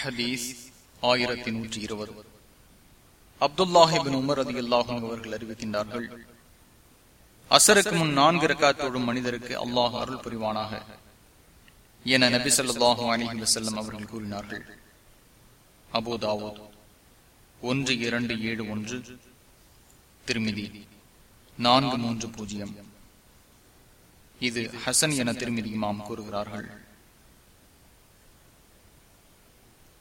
ஹதீஸ் ஆயிரத்தி நூற்றி இருபது. அப்துல்லாஹிபின் உமர் அதி அல்லாஹும் அவர்கள் அறிவிக்கின்றார்கள் அசருக்கு முன் நான்கு ரக்காத்தோடும் மனிதருக்கு அல்லாஹ் அருள் புரிவானாக என நபி சொல்லாஹு அலிஹி வசல்லம் அவர்கள் கூறினார்கள். அபோதாவோ ஒன்று இரண்டு ஏழு ஒன்று. திருமிதி நான்கு மூன்று பூஜ்ஜியம். இது ஹசன் என திருமிதி இமாம் கூறுகிறார்கள்.